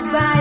moya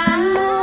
I know.